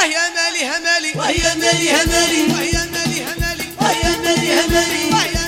وهي مالي همالي وهي مالي همالي وهي مالي همالي وهي مالي همالي.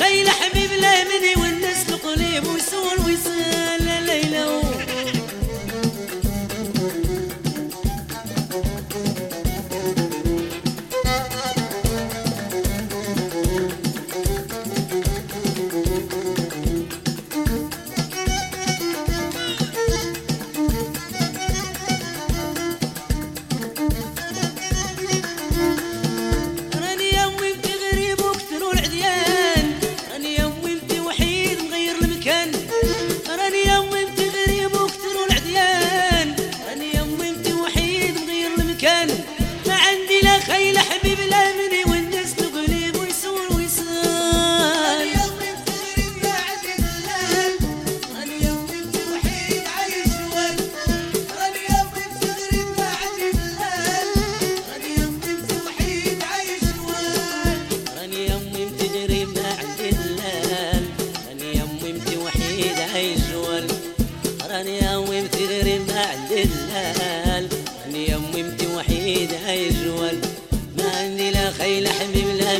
ليلة حمد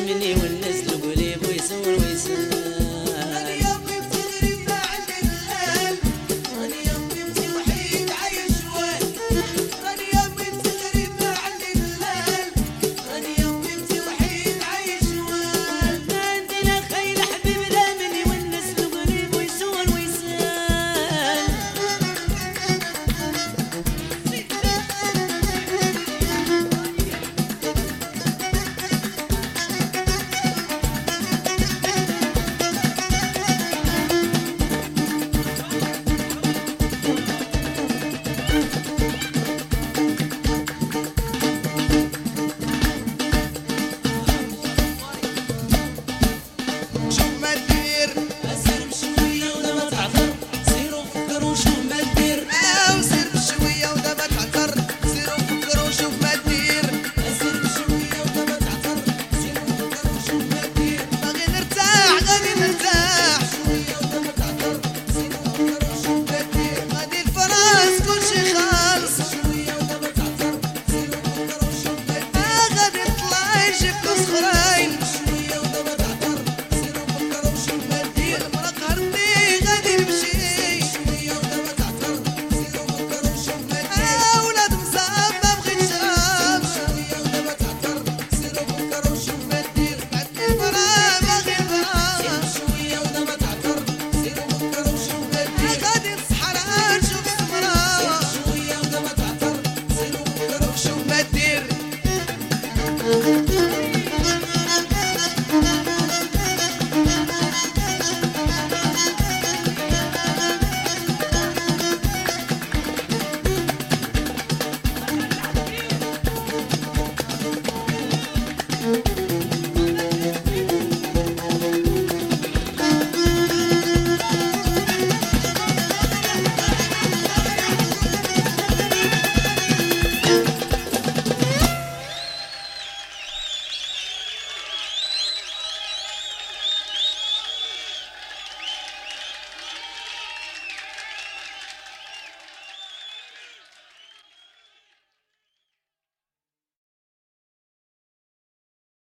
menino.